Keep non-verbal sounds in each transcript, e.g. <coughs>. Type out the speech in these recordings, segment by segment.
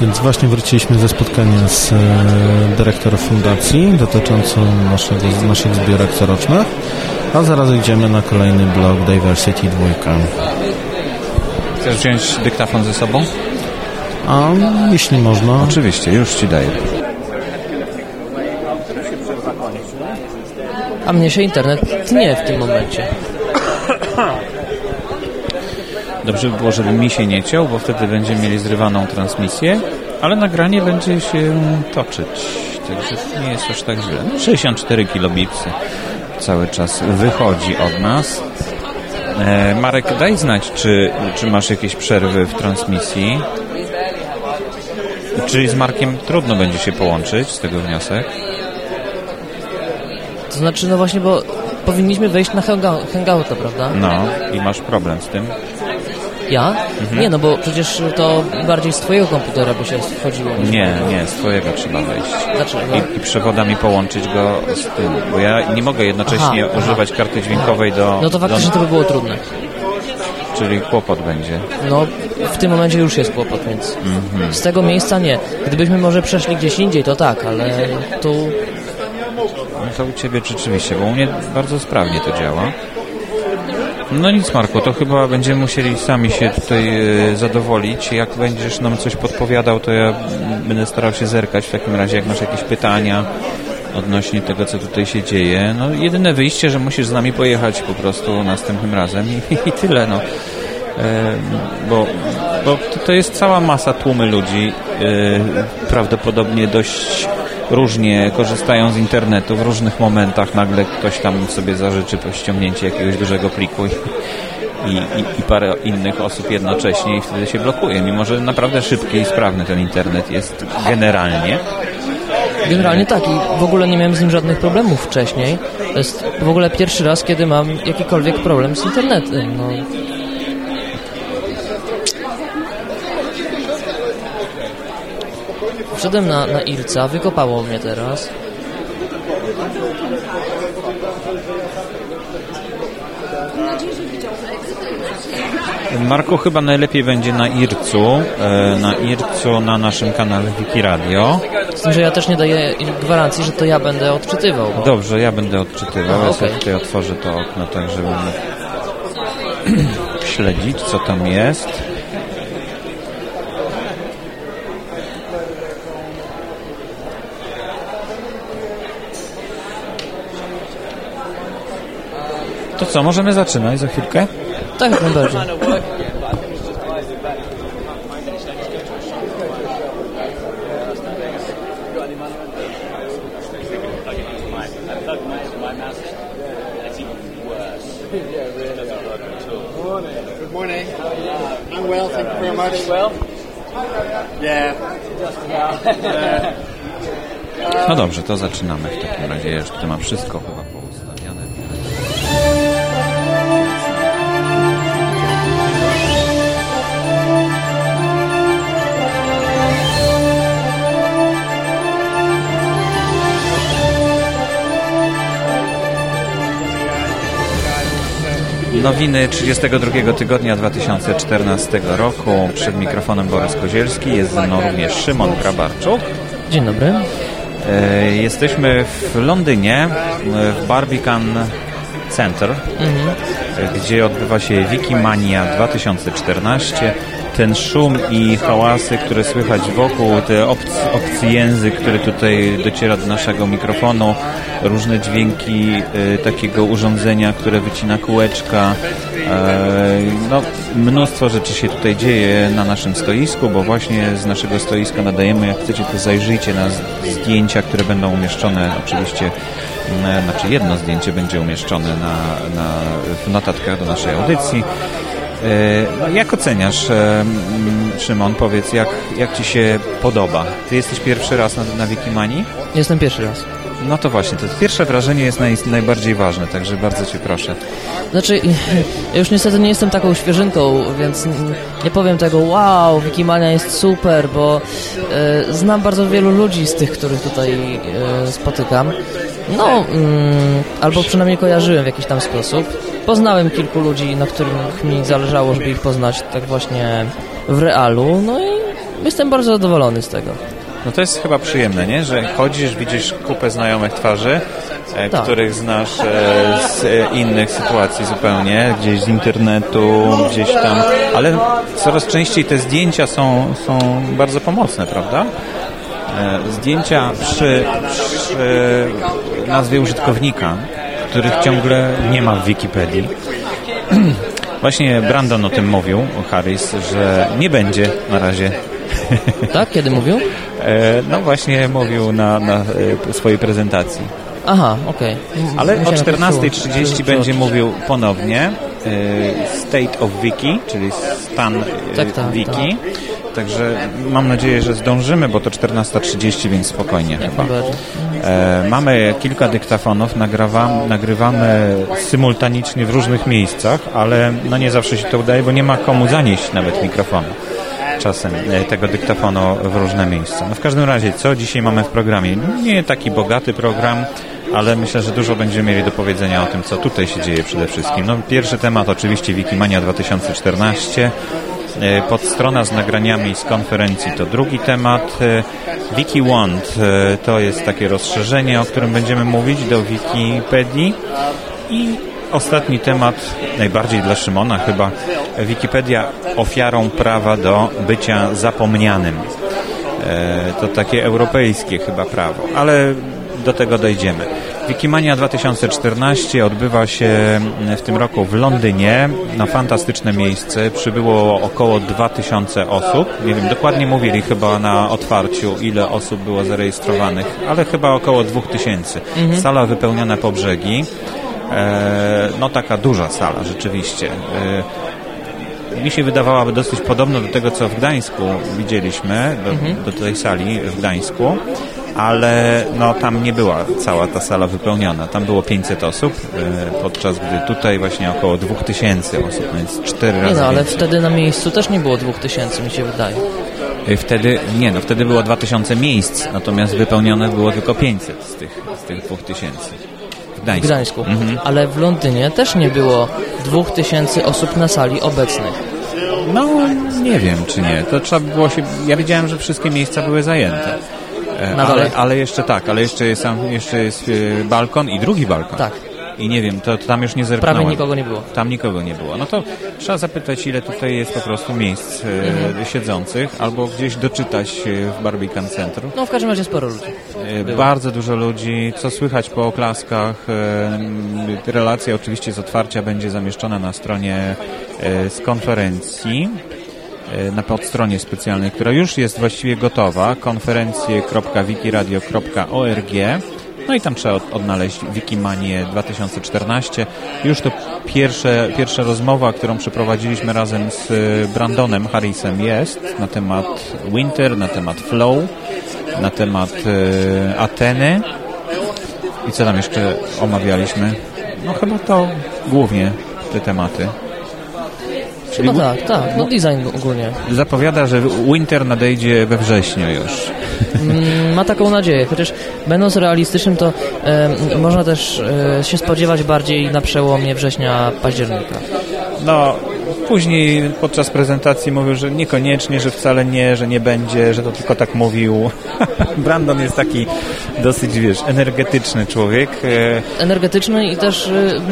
Więc właśnie wróciliśmy ze spotkania z e, dyrektorem fundacji dotyczącą naszego, naszych zbiórek corocznych, a zaraz idziemy na kolejny blog Diversity 2. Chcesz wziąć dyktafon ze sobą? A jeśli można. Oczywiście, już Ci daję. A mnie się internet tnie w tym momencie. <coughs> Dobrze by było, żeby mi się nie ciął, bo wtedy będziemy mieli zrywaną transmisję, ale nagranie będzie się toczyć. Także nie jest aż tak źle. No, 64 kilobitsy cały czas wychodzi od nas. E, Marek, daj znać, czy, czy masz jakieś przerwy w transmisji. Czyli z Markiem trudno będzie się połączyć, z tego wniosek. To znaczy, no właśnie, bo powinniśmy wejść na hangou- hangouta, prawda? No, i masz problem z tym. Ja? Nie, no bo przecież to bardziej z twojego komputera by się wchodziło. Nie, nie, z twojego trzeba wejść. Dlaczego? I, I przewodami połączyć go z tym, bo ja nie mogę jednocześnie Aha, używać karty dźwiękowej do... No to faktycznie do, to by było trudne. Czyli kłopot będzie. No, w tym momencie już jest kłopot, więc Mhm. z tego miejsca nie. Gdybyśmy może przeszli gdzieś indziej, to tak, ale tu... No to u Ciebie rzeczywiście, bo u mnie bardzo sprawnie to działa. No nic Marku, to chyba będziemy musieli sami się tutaj e, zadowolić. Jak będziesz nam coś podpowiadał, to ja będę starał się zerkać w takim razie, jak masz jakieś pytania odnośnie tego, co tutaj się dzieje. No jedyne wyjście, że musisz z nami pojechać po prostu następnym razem i, <laughs> i tyle, no. E, bo, bo to jest cała masa tłumy ludzi, e, prawdopodobnie dość różnie korzystają z internetu w różnych momentach. Nagle ktoś tam sobie zażyczy ściągnięcie jakiegoś dużego pliku i, i, i, i parę innych osób jednocześnie i wtedy się blokuje, mimo że naprawdę szybki i sprawny ten internet jest generalnie. Generalnie tak i w ogóle nie miałem z nim żadnych problemów wcześniej. To jest w ogóle pierwszy raz, kiedy mam jakikolwiek problem z internetem. No, Wszedłem na, na Irca, wykopało mnie teraz. Marku, chyba najlepiej będzie na IRCU, e, na IRCU na naszym kanale Wiki Radio. Z tym, że ja też nie daję gwarancji, że to ja będę odczytywał. Bo... Dobrze, ja będę odczytywał. A, Ja tutaj otworzę to okno, tak żeby <clears throat> śledzić, co tam jest. To co, możemy zaczynać za chwilkę? Tak, jak najbardziej. Good morning. I'm well, thank you very much. Well? Yeah. No dobrze, to zaczynamy w takim razie. Ja już tutaj mam wszystko chyba Nowiny 32 tygodnia 2014 roku. Przed mikrofonem Borys Kozielski. Jest ze mną również Szymon Grabarczuk. Dzień dobry. E, Jesteśmy w Londynie, e, w Barbican Center, e, gdzie odbywa się Wikimania 2014. Ten szum i hałasy, które słychać wokół, ten obcy, obcy język, który tutaj dociera do naszego mikrofonu, różne dźwięki e, takiego urządzenia, które wycina kółeczka. E, no, mnóstwo rzeczy się tutaj dzieje na naszym stoisku, bo właśnie z naszego stoiska nadajemy, jak chcecie, to zajrzyjcie na zdjęcia, które będą umieszczone oczywiście, m, znaczy jedno zdjęcie będzie umieszczone na, na, w notatkach do naszej audycji. E, No, jak oceniasz, e, Szymon, powiedz, jak, jak Ci się podoba? Ty jesteś pierwszy raz na, na Wikimanii? Jestem pierwszy raz. No to właśnie, to pierwsze wrażenie jest naj, najbardziej ważne, także bardzo Cię proszę. Znaczy, ja już niestety nie jestem taką świeżynką, więc nie powiem tego, wow, Wikimania jest super, bo e, znam bardzo wielu ludzi z tych, których tutaj e, spotykam. No, mm, albo przynajmniej kojarzyłem w jakiś tam sposób. Poznałem kilku ludzi, na których mi zależało, żeby ich poznać tak właśnie w realu, no i jestem bardzo zadowolony z tego. No to jest chyba przyjemne, nie? Że chodzisz, widzisz kupę znajomych twarzy, e, Tak. których znasz e, z e, innych sytuacji zupełnie, gdzieś z internetu, gdzieś tam, ale coraz częściej te zdjęcia są, są bardzo pomocne, prawda? E, Zdjęcia przy, przy nazwie użytkownika, których ciągle nie ma w Wikipedii. <clears throat> Właśnie Brandon o tym mówił, Harris, że nie będzie na razie <laughs> Tak? Kiedy mówił? E, No właśnie mówił na, na e, swojej prezentacji. Aha, okej. M- Ale o musiałem to 14.30 przełączyć. będzie mówił ponownie e, State of Wiki, czyli stan Tak, tak, Wiki. Także mam nadzieję, że zdążymy, bo to 14.30, więc spokojnie Jak chyba. E, mamy kilka dyktafonów, nagrywam, nagrywamy symultanicznie w różnych miejscach, ale no nie zawsze się to udaje, bo nie ma komu zanieść nawet mikrofonu czasem e, tego dyktafonu w różne miejsca. No w każdym razie, co dzisiaj mamy w programie? Nie taki bogaty program, ale myślę, że dużo będziemy mieli do powiedzenia o tym, co tutaj się dzieje przede wszystkim. No, pierwszy temat oczywiście Wikimania 2014. E, Podstrona z nagraniami z konferencji to drugi temat. E, WikiWand e, to jest takie rozszerzenie, o którym będziemy mówić do Wikipedii. I ostatni temat, najbardziej dla Szymona chyba, Wikipedia ofiarą prawa do bycia zapomnianym. E, To takie europejskie chyba prawo, ale do tego dojdziemy. Wikimania 2014 odbywa się w tym roku w Londynie, na fantastyczne miejsce. Przybyło około 2000 osób. Nie wiem, dokładnie mówili chyba na otwarciu, ile osób było zarejestrowanych, ale chyba około 2000. Sala wypełniona po brzegi. E, No taka duża sala, rzeczywiście. E, mi się wydawałaby dosyć podobna do tego, co w Gdańsku widzieliśmy, do, do tej sali w Gdańsku, ale no, tam nie była cała ta sala wypełniona. Tam było 500 osób, e, podczas gdy tutaj właśnie około 2000 osób, więc 4 Nie razy no, ale więcej. wtedy na miejscu też nie było dwóch tysięcy, mi się wydaje. Wtedy, nie no, wtedy było 2000 miejsc, natomiast wypełnione było tylko 500 z tych, z tych 2000. Gdańsku. Gdańsku. Mhm. Ale w Londynie też nie było dwóch tysięcy osób na sali obecnych. No, nie wiem, czy nie. To trzeba by było się... Ja wiedziałem, że wszystkie miejsca były zajęte. E, ale, ale jeszcze tak, ale jeszcze jest, jeszcze jest e, balkon i drugi balkon. Tak. I nie wiem, to, to tam już nie zerknąłem. Prawie nikogo nie było. Tam nikogo nie było. No to trzeba zapytać, ile tutaj jest po prostu miejsc e, Mhm. siedzących, albo gdzieś doczytać e, w Barbican Center. No w każdym razie sporo ludzi. E, Było. Bardzo dużo ludzi, co słychać po oklaskach. Relacja oczywiście z otwarcia będzie zamieszczona na stronie z konferencji, na podstronie specjalnej, która już jest właściwie gotowa, konferencje.wikiradio.org. No i tam trzeba od- odnaleźć Wikimanię 2014. Już to pierwsze, pierwsza rozmowa, którą przeprowadziliśmy razem z e, Brandonem Harrisem jest na temat Winter, na temat Flow, na temat e, Ateny. I co tam jeszcze omawialiśmy? No chyba to głównie te tematy. Czyli No tak, tak. No design ogólnie. zapowiada, że Winter nadejdzie we wrześniu już. Mm, Ma taką nadzieję, chociaż będąc realistycznym, to e, można też e, się spodziewać bardziej na przełomie września, października. No, później podczas prezentacji mówił, że niekoniecznie, że wcale nie, że nie będzie, że to tylko tak mówił. <laughs> Brandon jest taki dosyć, wiesz, energetyczny człowiek. e, Energetyczny i też m,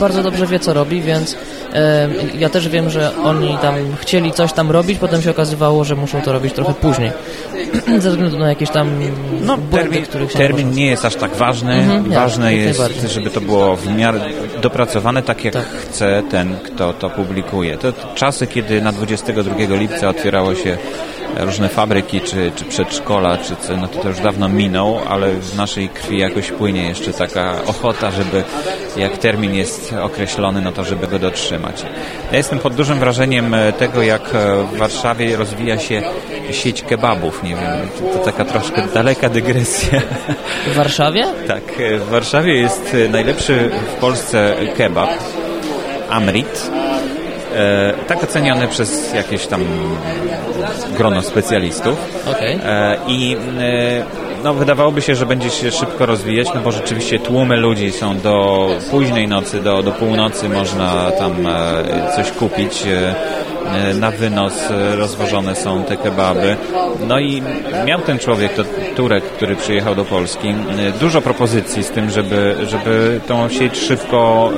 bardzo dobrze wie, co robi, więc e, ja też wiem, że oni tam chcieli coś tam robić, potem się okazywało, że muszą to robić trochę później. <clears throat> Ze względu na jakieś tam No, błędy, termin, których się termin nie jest aż tak ważny. Mhm, Ważne jest, żeby to było w miarę dopracowane, tak jak Tak. chce ten, kto to publikuje. To czasy, kiedy na 22 lipca otwierało się różne fabryki, czy, czy przedszkola, czy co, no to, to już dawno minął, ale w naszej krwi jakoś płynie jeszcze taka ochota, żeby jak termin jest określony, no to żeby go dotrzymać. Ja jestem pod dużym wrażeniem e, tego, jak e, w Warszawie rozwija się sieć kebabów. Nie wiem, to, to taka troszkę daleka dygresja. W Warszawie? Tak, e, w Warszawie jest najlepszy w Polsce kebab, Amrit. E, tak oceniony przez jakieś tam grono specjalistów. Okej. E, I e, no, wydawałoby się, że będzie się szybko rozwijać, no bo rzeczywiście tłumy ludzi są do późnej nocy, do, do północy można tam coś kupić. Na wynos e, rozwożone są te kebaby. No i miał ten człowiek, to Turek, który przyjechał do Polski, dużo propozycji z tym, żeby, żeby tą sieć szybko,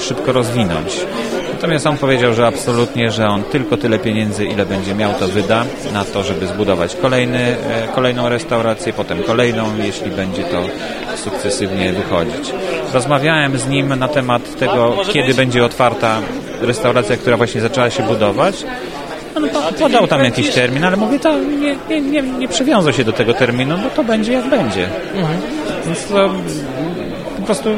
szybko rozwinąć. Natomiast on powiedział, że absolutnie, że on tylko tyle pieniędzy, ile będzie miał, to wyda na to, żeby zbudować kolejny, kolejną restaurację, potem kolejną, jeśli będzie to sukcesywnie wychodzić. Rozmawiałem z nim na temat tego, kiedy będzie otwarta restauracja, która właśnie zaczęła się budować. On podał tam jakiś termin, ale mówię, to nie, nie, nie, nie przywiązał się do tego terminu, bo to będzie jak będzie. Mhm. Więc to po prostu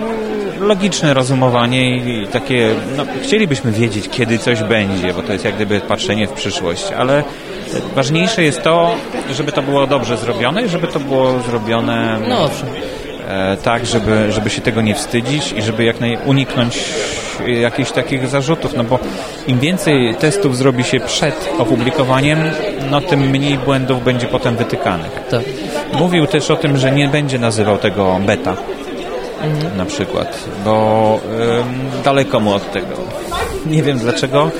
logiczne rozumowanie i takie, no, chcielibyśmy wiedzieć, kiedy coś będzie, bo to jest jak gdyby patrzenie w przyszłość, ale ważniejsze jest to, żeby to było dobrze zrobione i żeby to było zrobione no, owszem. E, tak, żeby, żeby się tego nie wstydzić i żeby jak naj uniknąć jakichś takich zarzutów, no bo im więcej testów zrobi się przed opublikowaniem, no tym mniej błędów będzie potem wytykanych. Tak. Mówił też o tym, że nie będzie nazywał tego beta mhm. na przykład, bo ym, daleko mu od tego. Nie wiem dlaczego.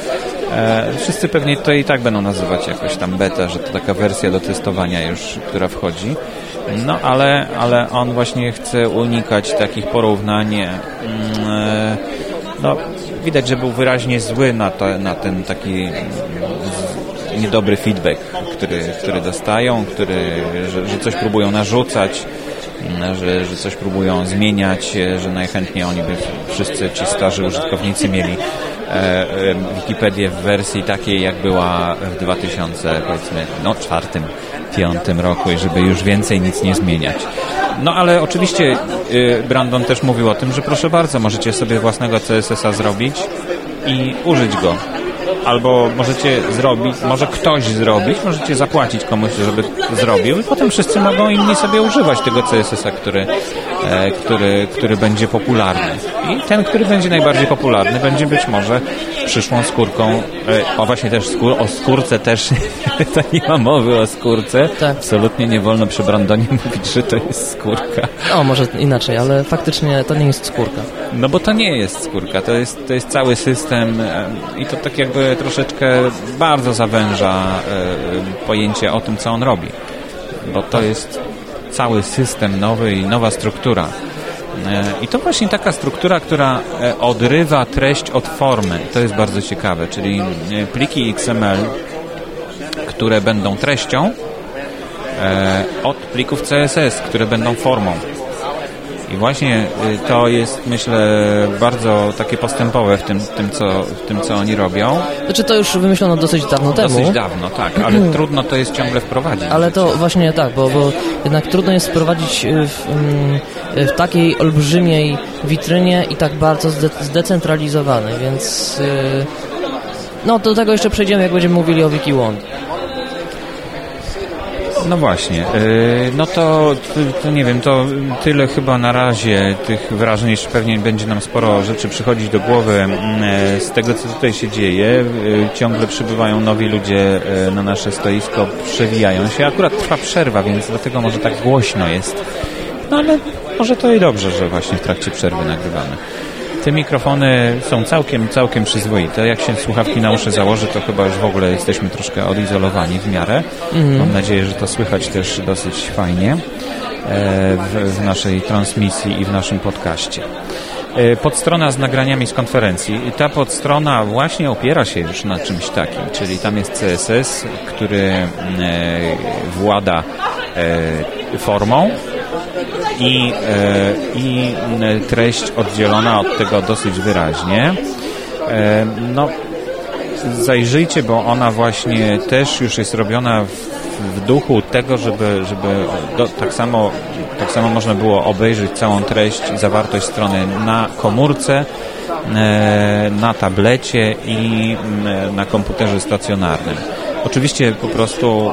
E, wszyscy pewnie to i tak będą nazywać jakoś tam beta, że to taka wersja do testowania już, która wchodzi. No ale, ale on właśnie chce unikać takich porównań. Mm, e, no, widać, że był wyraźnie zły na, to, na ten taki niedobry feedback, który, który dostają, który, że, że coś próbują narzucać, że, że coś próbują zmieniać, że najchętniej oni by wszyscy ci starzy użytkownicy mieli e, e, Wikipedię w wersji takiej, jak była w 2000, powiedzmy, no czwartym, piątym roku i żeby już więcej nic nie zmieniać. No ale oczywiście Brandon też mówił o tym, że proszę bardzo, możecie sobie własnego CSS-a zrobić i użyć go albo możecie zrobić, może ktoś zrobić, możecie zapłacić komuś, żeby zrobił i potem wszyscy mogą inni sobie używać tego CSS-a, który, który, który będzie popularny. I ten, który będzie najbardziej popularny, będzie być może przyszłą skórką, e, o właśnie też skór, o skórce też, <laughs> to nie ma mowy o skórce. Tak. Absolutnie nie wolno przy Brandonie <laughs> mówić, że to jest skórka. O, może inaczej, ale faktycznie to nie jest skórka. No bo to nie jest skórka, to jest, to jest cały system e, i to tak jakby troszeczkę bardzo zawęża e, pojęcie o tym, co on robi. Bo to jest cały system nowy i nowa struktura. E, I to właśnie taka struktura, która odrywa treść od formy. To jest bardzo ciekawe, czyli pliki XML, które będą treścią, od plików CSS, które będą formą. I właśnie y, to jest, myślę, bardzo takie postępowe w tym, tym, co, w tym co oni robią. Znaczy to już wymyślono dosyć dawno temu. Dosyć dawno, tak, ale trudno to jest ciągle wprowadzić. Ale to właśnie tak, bo, bo jednak trudno jest wprowadzić y, w, mm, w takiej olbrzymiej witrynie i tak bardzo zde zdecentralizowanej, więc... Y, no do tego jeszcze przejdziemy, jak będziemy mówili o WikiWond. No właśnie, y, no to, to, nie wiem, to tyle chyba na razie tych wrażeń, jeszcze pewnie będzie nam sporo rzeczy przychodzić do głowy mm, e, z tego, co tutaj się dzieje. Y, ciągle przybywają nowi ludzie e, na nasze stoisko, przewijają się. Akurat trwa przerwa, więc dlatego może tak głośno jest. No ale może to i dobrze, że właśnie w trakcie przerwy nagrywamy. Te mikrofony są całkiem, całkiem przyzwoite. Jak się słuchawki na uszy założy, to chyba już w ogóle jesteśmy troszkę odizolowani w miarę. Mhm. Mam nadzieję, że to słychać też dosyć fajnie e, w, w naszej transmisji i w naszym podcaście e, podstrona z nagraniami z konferencji. I ta podstrona właśnie opiera się już na czymś takim, czyli tam jest CSS, który e, włada formą, i, e, i treść oddzielona od tego dosyć wyraźnie. E, no, zajrzyjcie, bo ona właśnie też już jest robiona w, w duchu tego, żeby, żeby do, tak, samo, tak samo można było obejrzeć całą treść zawartość strony na komórce, e, na tablecie i na komputerze stacjonarnym. Oczywiście po prostu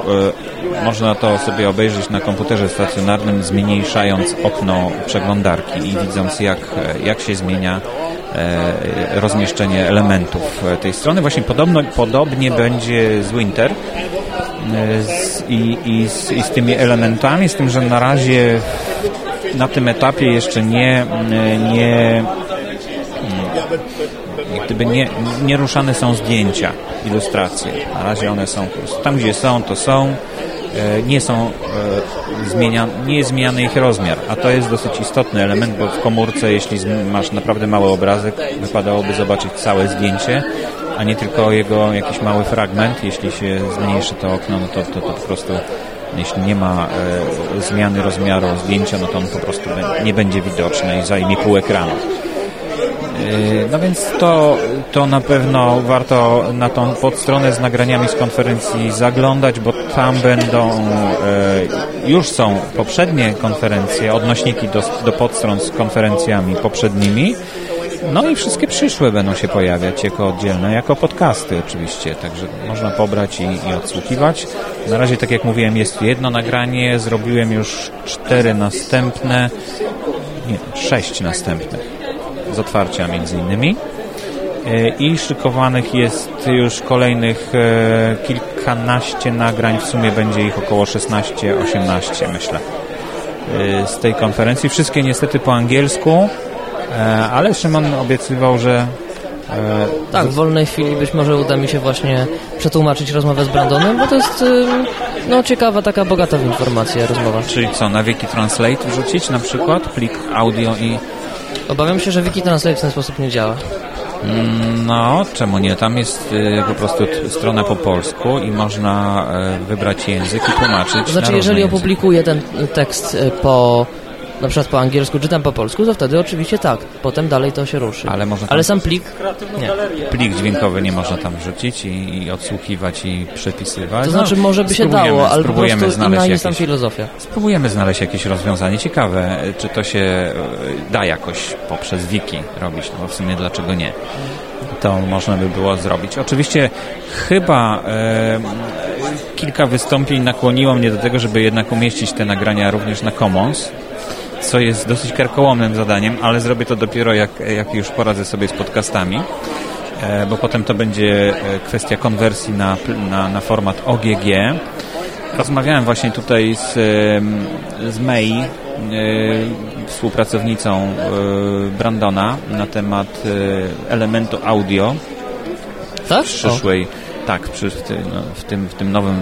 y, można to sobie obejrzeć na komputerze stacjonarnym, zmniejszając okno przeglądarki i widząc jak, jak się zmienia y, rozmieszczenie elementów tej strony. Właśnie podobno, podobnie będzie z Winter y, z, i, i, z, i z tymi elementami, z tym, że na razie na tym etapie jeszcze nie, nie Jak gdyby nie, nieruszane są zdjęcia, ilustracje. Na razie one są, tam gdzie są, to są. E, nie są e, zmienia, nie jest zmieniany ich rozmiar, a to jest dosyć istotny element, bo w komórce, jeśli masz naprawdę mały obrazek, wypadałoby zobaczyć całe zdjęcie, a nie tylko jego jakiś mały fragment. Jeśli się zmniejszy to okno, no to, to, to po prostu jeśli nie ma e, zmiany rozmiaru zdjęcia, no to on po prostu nie będzie widoczny i zajmie pół ekranu. E, no więc to, to na pewno warto na tą podstronę z nagraniami z konferencji zaglądać, bo tam będą, e, już są poprzednie konferencje, odnośniki do, do podstron z konferencjami poprzednimi. No i wszystkie przyszłe będą się pojawiać jako oddzielne, jako podcasty oczywiście, także można pobrać i, i odsłuchiwać. Na razie, tak jak mówiłem, jest jedno nagranie, zrobiłem już cztery następne, nie, sześć następnych z otwarcia między innymi e, i szykowanych jest już kolejnych e, kilkanaście nagrań, w sumie będzie ich około 16-18 myślę e, z tej konferencji. Wszystkie niestety po angielsku, ale Szymon obiecywał, że tak, w wolnej chwili być może uda mi się właśnie przetłumaczyć rozmowę z Brandonem, bo to jest no, ciekawa, taka bogata w informacje rozmowa. Czyli co, na Wiki Translate wrzucić na przykład plik audio i Obawiam się, że Wikitranslate w ten sposób nie działa. Mm, no, czemu nie? Tam jest y, po prostu strona po polsku i można y, wybrać język i tłumaczyć. To znaczy, jeżeli opublikuję ten tekst y, po na przykład po angielsku czytam po polsku, to wtedy oczywiście tak. Potem dalej to się ruszy. Ale, można Ale sam plik nie. Plik dźwiękowy nie można tam wrzucić i, i odsłuchiwać i przepisywać. To znaczy może by się dało, ale po prostu inna jest tam filozofia. Spróbujemy znaleźć jakieś rozwiązanie. Ciekawe, czy to się e, da jakoś poprzez wiki robić, no bo w sumie dlaczego nie? To można by było zrobić. Oczywiście chyba e, kilka wystąpień nakłoniło mnie do tego, żeby jednak umieścić te nagrania również na Commons co jest dosyć karkołomnym zadaniem, ale zrobię to dopiero jak, jak już poradzę sobie z podcastami, e, bo potem to będzie e, kwestia konwersji na, na, na format OGG. Rozmawiałem właśnie tutaj z, z May, e, współpracownicą Brandona na temat elementu audio tak? w przyszłej, o. tak, w, no, w, tym, w tym nowym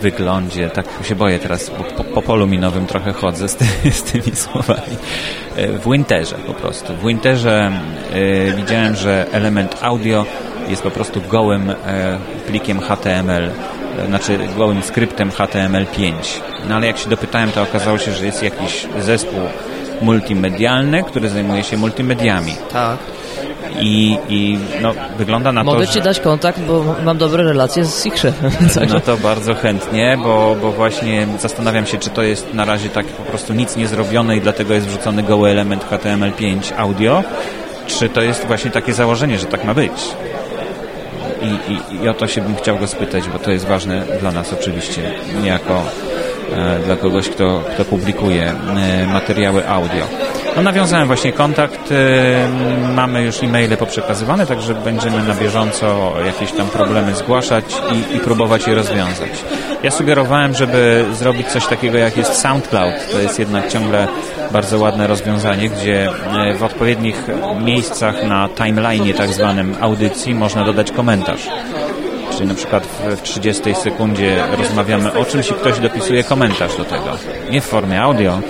wyglądzie. Tak się boję teraz, bo po, po polu minowym trochę chodzę z, ty, z tymi <laughs> słowami. E, w Winterze po prostu. W Winterze y, widziałem, że element audio jest po prostu gołym y, plikiem HTML, znaczy gołym skryptem HTML5. No ale jak się dopytałem, to okazało się, że jest jakiś zespół multimedialny, który zajmuje się multimediami. Tak i, i no, wygląda na Mogę to, Mogę Ci dać kontakt, bo mam dobre relacje z ich szefem. <laughs> No to bardzo chętnie, bo, bo właśnie zastanawiam się, czy to jest na razie tak po prostu nic nie zrobione i dlatego jest wrzucony goły element HTML5 audio, czy to jest właśnie takie założenie, że tak ma być. I, i, i o to się bym chciał go spytać, bo to jest ważne dla nas oczywiście, niejako e, dla kogoś, kto, kto publikuje e, materiały audio. No, nawiązałem właśnie kontakt, y, mamy już e-maile poprzekazywane, także będziemy na bieżąco jakieś tam problemy zgłaszać i, i próbować je rozwiązać. Ja sugerowałem, żeby zrobić coś takiego jak jest SoundCloud. To jest jednak ciągle bardzo ładne rozwiązanie, gdzie y, w odpowiednich miejscach na timeline tak zwanym audycji można dodać komentarz. Czyli na przykład w 30 sekundzie rozmawiamy o czymś i ktoś dopisuje komentarz do tego. Nie w formie audio,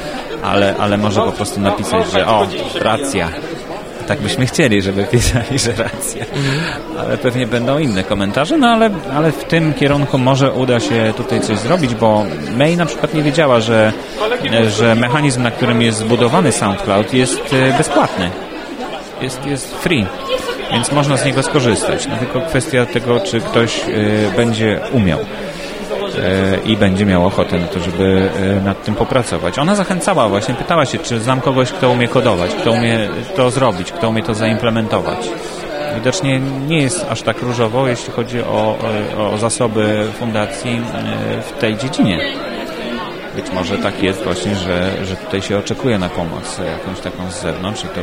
ale, ale może po prostu napisać, że o, racja. Tak byśmy chcieli, żeby pisali, że racja. Ale pewnie będą inne komentarze, no ale, ale w tym kierunku może uda się tutaj coś zrobić, bo May na przykład nie wiedziała, że, że mechanizm, na którym jest zbudowany SoundCloud jest e, bezpłatny. Jest, jest free więc można z niego skorzystać. No tylko kwestia tego, czy ktoś y, będzie umiał i będzie miał ochotę na to, żeby e, nad tym popracować. Ona zachęcała właśnie, pytała się, czy znam kogoś, kto umie kodować, kto umie to zrobić, kto umie to zaimplementować. Widocznie nie jest aż tak różowo, jeśli chodzi o, o zasoby fundacji e, w tej dziedzinie. Być może tak jest właśnie, że, że tutaj się oczekuje na pomoc jakąś taką z zewnątrz i to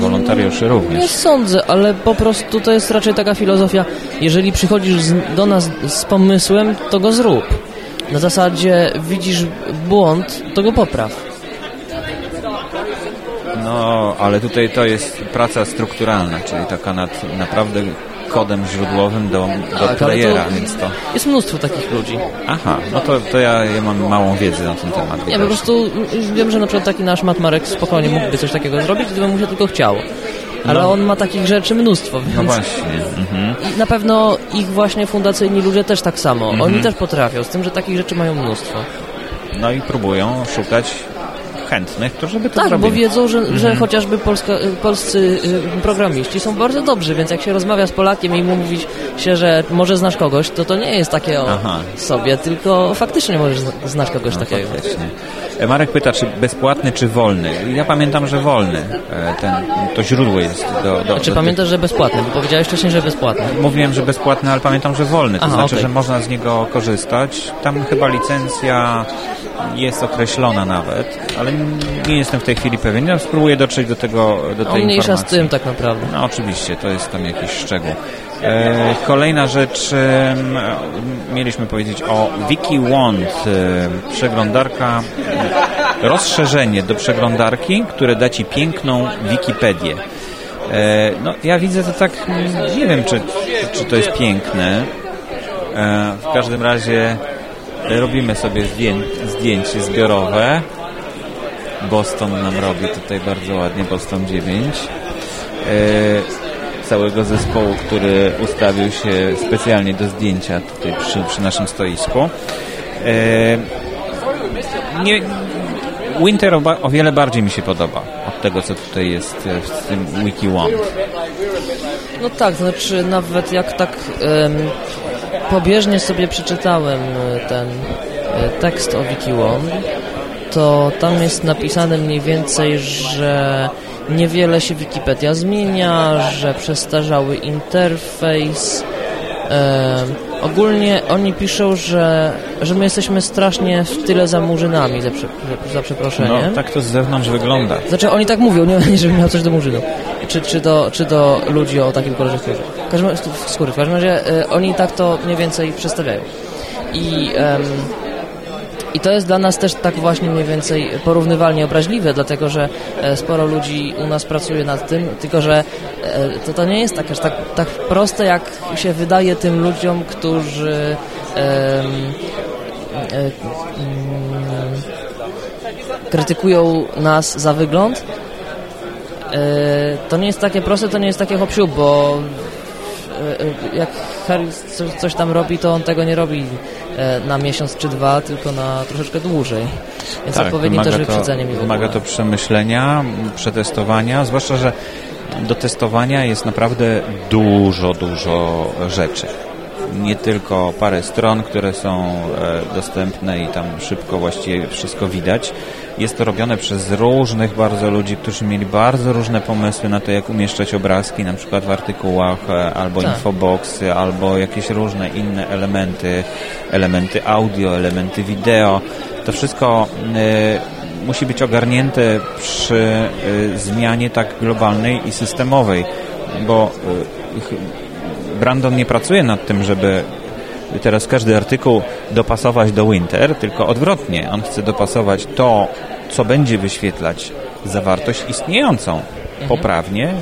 wolontariuszy również. Nie sądzę, ale po prostu to jest raczej taka filozofia, jeżeli przychodzisz do nas z pomysłem, to go zrób. Na zasadzie widzisz błąd, to go popraw. No, ale tutaj to jest praca strukturalna, czyli taka nad naprawdę kodem źródłowym do, do Tak, playera, to więc to... Jest mnóstwo takich ludzi. Aha, no to, to ja, ja mam małą wiedzę na ten temat. Nie, po prostu wiem, że na przykład taki nasz Matt Marek spokojnie mógłby coś takiego zrobić, gdyby mu się tylko chciało. Ale No. on ma takich rzeczy mnóstwo, więc No właśnie. Mhm. i na pewno ich właśnie fundacyjni ludzie też tak samo. Mhm. Oni też potrafią, z tym, że takich rzeczy mają mnóstwo. No i próbują szukać chętnych, którzy by to Tak, zrobili. bo wiedzą, że, że Mhm. chociażby polska, y, polscy y, programiści są bardzo dobrzy, więc jak się rozmawia z Polakiem i mu mówi się, że może znasz kogoś, to to nie jest takie o Aha. sobie, tylko faktycznie możesz zna- znać kogoś No, takiego. faktycznie. E, Marek pyta, czy bezpłatny, czy wolny. Ja pamiętam, że wolny. E, Ten, to źródło jest do... do, Czy do pamiętasz, że bezpłatny? Bo powiedziałeś wcześniej, że bezpłatny. Mówiłem, że bezpłatny, ale pamiętam, że wolny. To Aha, znaczy, okej. że można z niego korzystać. Tam chyba licencja jest określona nawet, ale nie jestem w tej chwili pewien. Ja spróbuję dotrzeć do tego, do No, tej mniejsza z informacji. tym tak naprawdę. No oczywiście, to jest tam jakiś szczegół. E, kolejna rzecz, em, mieliśmy powiedzieć o WikiWand, e, przeglądarka, e, rozszerzenie do przeglądarki, które da Ci piękną Wikipedię. E, no, ja widzę to tak, nie wiem, czy, czy to jest piękne. E, w każdym razie robimy sobie zdję, zdjęcie zbiorowe. Boston nam robi tutaj bardzo ładnie, Boston 9. E, całego zespołu, który ustawił się specjalnie do zdjęcia tutaj przy, przy naszym stoisku. E, nie, Winter o, o wiele bardziej mi się podoba od tego, co tutaj jest e, w tym Wiki One. No tak, znaczy nawet jak tak pobieżnie sobie przeczytałem e, ten e, tekst o WikiWon, to tam jest napisane mniej więcej, że niewiele się Wikipedia zmienia, że przestarzały interfejs. Em, ogólnie oni piszą, że, że my jesteśmy strasznie w tyle za murzynami, za, prze, za przeproszeniem. No, tak to z zewnątrz wygląda. Znaczy oni tak mówią, nie, <laughs> nie żebym miał coś do murzynów. Czy, czy, do, czy do ludzi o takim kolorze skóry. W każdym, skóry. W każdym razie y, oni tak to mniej więcej przedstawiają. I, em, I to jest dla nas też tak właśnie mniej więcej porównywalnie obraźliwe, dlatego że e, sporo ludzi u nas pracuje nad tym, tylko że e, to, to nie jest tak aż tak, tak proste, jak się wydaje tym ludziom, którzy e, mm, krytykują nas za wygląd. To nie jest takie proste, to nie jest takie hop bo jak Harris coś, tam robi, to on tego nie robi e, na miesiąc czy dwa, tylko na troszeczkę dłużej. Więc odpowiednim też Tak, wyprzedzeniem to, wymaga to przemyślenia, przetestowania, zwłaszcza, że do testowania jest naprawdę dużo, dużo rzeczy. Nie tylko parę stron, które są e, dostępne i tam szybko właściwie wszystko widać. Jest to robione przez różnych bardzo ludzi, którzy mieli bardzo różne pomysły na to, jak umieszczać obrazki, na przykład w artykułach, e, albo Tak. infoboxy, albo jakieś różne inne elementy, elementy audio, elementy wideo. To wszystko e, musi być ogarnięte przy e, zmianie tak globalnej i systemowej, bo ch- Brandon nie pracuje nad tym, żeby teraz każdy artykuł dopasować do Winter, tylko odwrotnie. On chce dopasować to, co będzie wyświetlać zawartość istniejącą poprawnie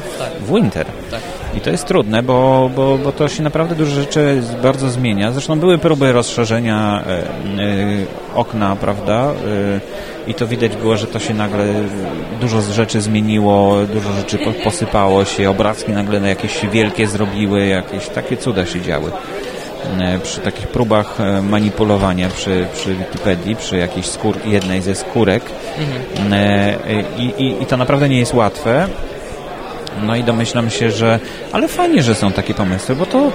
w Winter. Tak. I to jest trudne, bo, bo, bo to się naprawdę dużo rzeczy bardzo zmienia. Zresztą były próby rozszerzenia e, e, okna, prawda? E, I to widać było, że to się nagle dużo z rzeczy zmieniło, dużo rzeczy po- posypało się, obrazki nagle na jakieś wielkie zrobiły, jakieś takie cuda się działy. Przy takich próbach manipulowania przy, przy Wikipedii, przy jakiejś skór, jednej ze skórek. I, i, I to naprawdę nie jest łatwe. No i domyślam się, że. Ale fajnie, że są takie pomysły, bo to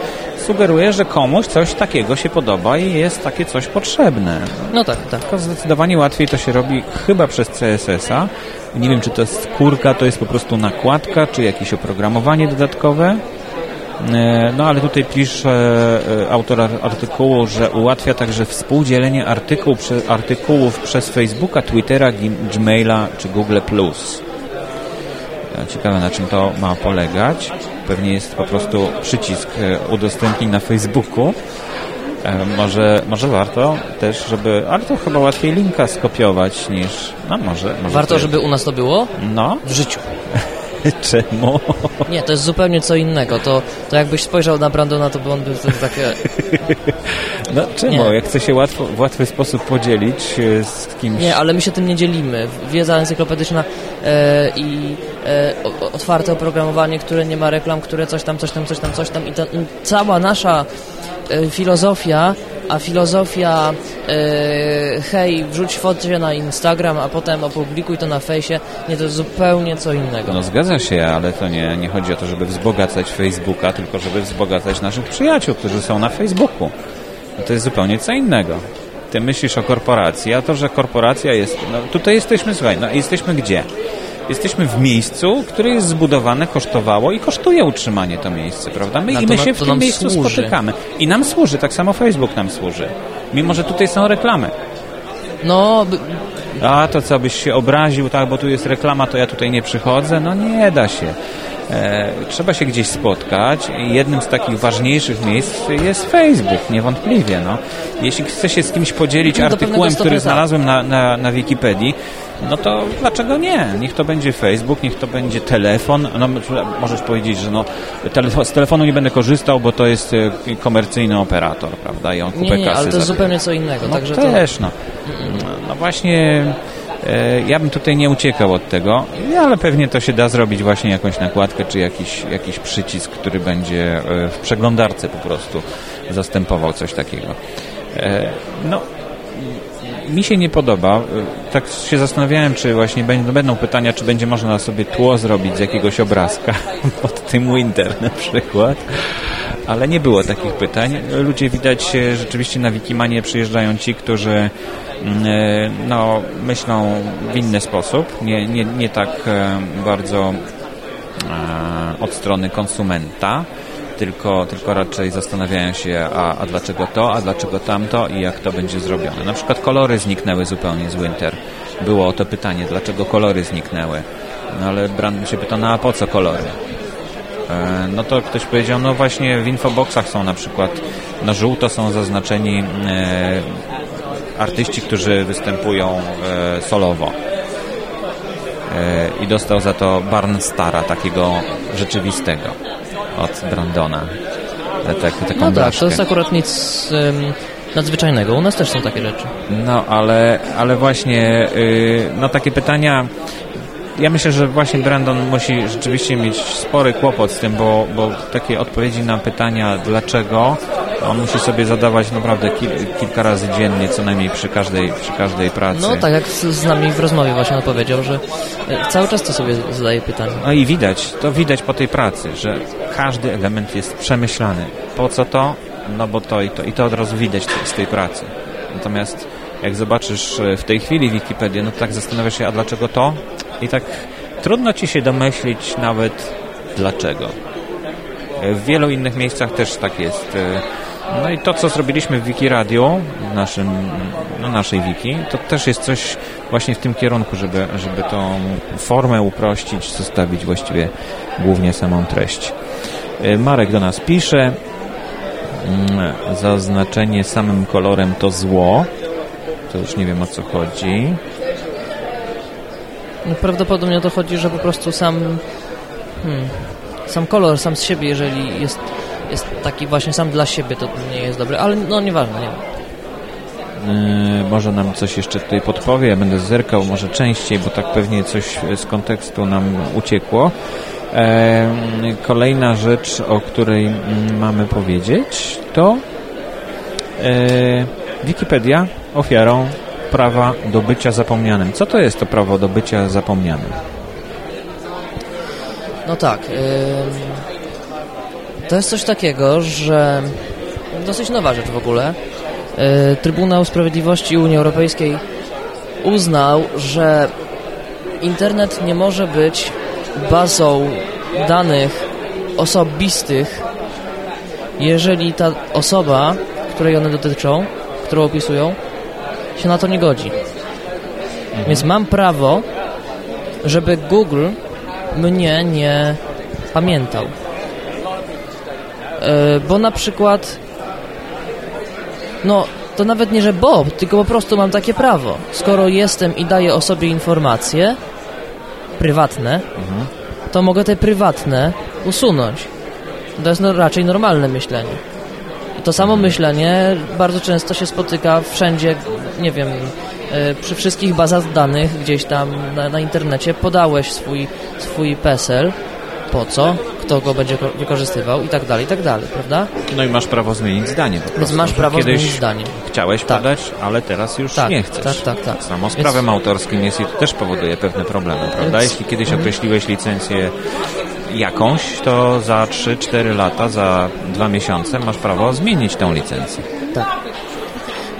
sugeruje, że komuś coś takiego się podoba i jest takie coś potrzebne. No tak, tak. Tylko zdecydowanie łatwiej to się robi chyba przez CSS-a. Nie wiem, czy to jest skórka, to jest po prostu nakładka, czy jakieś oprogramowanie dodatkowe. E, No ale tutaj pisze e, autor ar- artykułu, że ułatwia także współdzielenie artykuł, artykułów przez Facebooka, Twittera, Gmaila czy Google+. Ciekawe na czym to ma polegać. Pewnie jest po prostu przycisk e, udostępnień na Facebooku. E, może, może warto też, żeby... Ale to chyba łatwiej linka skopiować niż... No może... może Warto, to- żeby u nas to było? No, W życiu. <laughs> <laughs> czemu? Nie, to jest zupełnie co innego. To, to jakbyś spojrzał na Brandona, to by on był takie... No czemu? Nie. Jak chce się łatwo, w łatwy sposób podzielić e, z kimś... Nie, ale my się tym nie dzielimy. Wiedza encyklopedyczna e, i e, otwarte oprogramowanie, które nie ma reklam, które coś tam, coś tam, coś tam, coś tam i ta, cała nasza e, filozofia, a filozofia e, hej, wrzuć fotkę na Instagram, a potem opublikuj to na fejsie, nie, to jest zupełnie co innego. No zgadza się, ale to nie, nie chodzi o to, żeby wzbogacać Facebooka, tylko żeby wzbogacać naszych przyjaciół, którzy są na Facebooku. No to jest zupełnie co innego. Ty myślisz o korporacji, a to, że korporacja jest... No tutaj jesteśmy, słuchaj, no jesteśmy gdzie? Jesteśmy w miejscu, które jest zbudowane, kosztowało i kosztuje utrzymanie to miejsce, prawda? My, I my się w tym miejscu służy. spotykamy. I nam służy, tak samo Facebook nam służy. Mimo, że tutaj są reklamy. No, A to co, byś się obraził, tak, bo tu jest reklama, to ja tutaj nie przychodzę? No nie da się. E, trzeba się gdzieś spotkać i jednym z takich ważniejszych miejsc jest Facebook, niewątpliwie. No. Jeśli chcę się z kimś podzielić No, artykułem, który znalazłem na, na, na Wikipedii, no to dlaczego nie? Niech to będzie Facebook, niech to będzie telefon. No, możesz powiedzieć, że no, z telefonu nie będę korzystał, bo to jest e, komercyjny operator, prawda? I on kupę nie, nie, kasy ale to jest zupełnie co innego. no także to, też, no. No właśnie, e, ja bym tutaj nie uciekał od tego, ale pewnie to się da zrobić właśnie jakąś nakładkę, czy jakiś, jakiś przycisk, który będzie e, w przeglądarce po prostu zastępował coś takiego. E, No, mi się nie podoba. Tak się zastanawiałem, czy właśnie będą, pytania, czy będzie można sobie tło zrobić z jakiegoś obrazka <laughs> pod tym Winter na przykład. Ale nie było takich pytań. Ludzie widać rzeczywiście na Wikimanie przyjeżdżają ci, którzy mm, e, no, myślą w inny sposób, nie, nie, nie tak e, bardzo e, od strony konsumenta, tylko, tylko raczej zastanawiają się, a, a dlaczego to, a dlaczego tamto i jak to będzie zrobione. Na przykład kolory zniknęły zupełnie z Winter. Było o to pytanie, dlaczego kolory zniknęły. No ale Brandon się pyta, no a po co kolory? E, No to ktoś powiedział, no właśnie w infoboxach są na przykład na żółto są zaznaczeni e, artyści, którzy występują e, solowo. E, I dostał za to Barnstara, takiego rzeczywistego od Brandona. Tak, taką no tak, to jest akurat nic em, nadzwyczajnego. U nas też są takie rzeczy. No, ale, ale właśnie, yy, no takie pytania. Ja myślę, że właśnie Brandon musi rzeczywiście mieć spory kłopot z tym, bo, bo takie odpowiedzi na pytania dlaczego on musi sobie zadawać naprawdę kil, kilka razy dziennie, co najmniej przy każdej, przy każdej pracy. No tak jak z, z nami w rozmowie właśnie on powiedział, że e, cały czas to sobie zadaje pytanie. No i widać, to widać po tej pracy, że każdy element jest przemyślany. Po co to? No bo to i to. I to od razu widać z tej pracy. Natomiast jak zobaczysz e, w tej chwili Wikipedię, no to tak zastanawiasz się, a dlaczego to? I tak trudno ci się domyślić nawet dlaczego. W wielu innych miejscach też tak jest. No i to, co zrobiliśmy w Wiki Radio, naszym, no naszej Wiki, to też jest coś właśnie w tym kierunku, żeby, żeby tą formę uprościć, zostawić właściwie głównie samą treść. Marek do nas pisze, mm, zaznaczenie samym kolorem to zło. To już nie wiem o co chodzi. No, Prawdopodobnie o to chodzi, że po prostu sam hmm, sam kolor, sam z siebie, jeżeli jest, jest taki właśnie sam dla siebie, to nie jest dobry, ale no nieważne, nie Yy, może nam coś jeszcze tutaj podpowie, ja będę zerkał może częściej, bo tak pewnie coś z kontekstu nam uciekło. E, kolejna rzecz, o której mm, mamy powiedzieć, to e, Wikipedia ofiarą prawa do bycia zapomnianym. Co to jest to prawo do bycia zapomnianym? No tak. ym, to jest coś takiego, że dosyć nowa rzecz w ogóle. Y, Trybunał Sprawiedliwości Unii Europejskiej uznał, że internet nie może być bazą danych osobistych, jeżeli ta osoba, której one dotyczą, którą opisują, się na to nie godzi. Więc mam prawo, żeby Google mnie nie pamiętał. E, bo na przykład No, to nawet nie, że Bob, tylko po prostu mam takie prawo. Skoro jestem i daję o sobie informacje prywatne, to mogę te prywatne usunąć. To jest no, raczej normalne myślenie. To samo myślenie bardzo często się spotyka wszędzie, nie wiem, e, przy wszystkich bazach danych gdzieś tam na, na internecie podałeś swój, swój PESEL, po co, kto go będzie ko- wykorzystywał i tak dalej, i tak dalej, prawda? No i masz prawo zmienić zdanie. Po prostu. masz prawo Kiedyś zmienić zdanie. Chciałeś Tak. podać, ale teraz już Tak, nie chcesz. tak, tak, tak. Samo z Więc- prawem autorskim jest i to też powoduje pewne problemy, prawda? Więc-. Jeśli kiedyś określiłeś licencję jakąś, to za 3-4 lata, za dwa miesiące masz prawo zmienić tą licencję. Tak.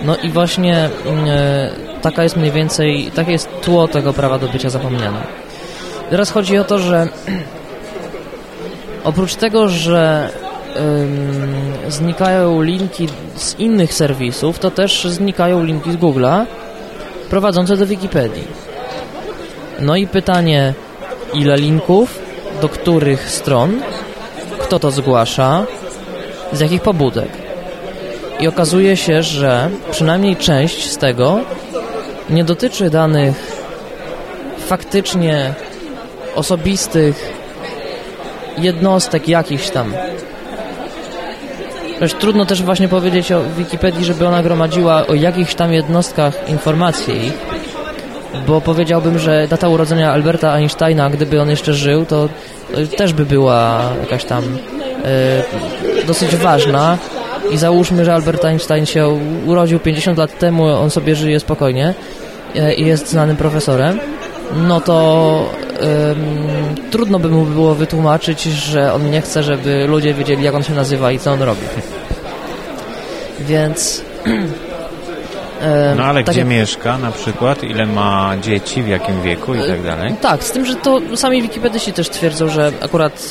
No i właśnie e, taka jest mniej więcej, jest tło tego prawa do bycia zapomnianym. Teraz chodzi o to, że <clears throat> oprócz tego, że znikają linki z innych serwisów, to też znikają linki z Google'a prowadzące do Wikipedii. No i pytanie, ile linków, do których stron, kto to zgłasza, z jakich pobudek. I okazuje się, że przynajmniej część z tego nie dotyczy danych faktycznie osobistych jednostek jakichś tam. Trudno też właśnie powiedzieć o Wikipedii, żeby ona gromadziła o jakichś tam jednostkach informacje ich, bo powiedziałbym, że data urodzenia Alberta Einsteina, gdyby on jeszcze żył, to e, też by była jakaś tam e, dosyć ważna i załóżmy, że Albert Einstein się urodził 50 lat temu, on sobie żyje spokojnie e, i jest znanym profesorem, no to trudno by mu było wytłumaczyć, że on nie chce, żeby ludzie wiedzieli, jak on się nazywa i co on robi. Więc... <clears throat> em, No ale tak gdzie jak- mieszka na przykład, ile ma dzieci, w jakim wieku i tak dalej? Tak, z tym, że to sami wikipedyści też twierdzą, że akurat